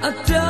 I don't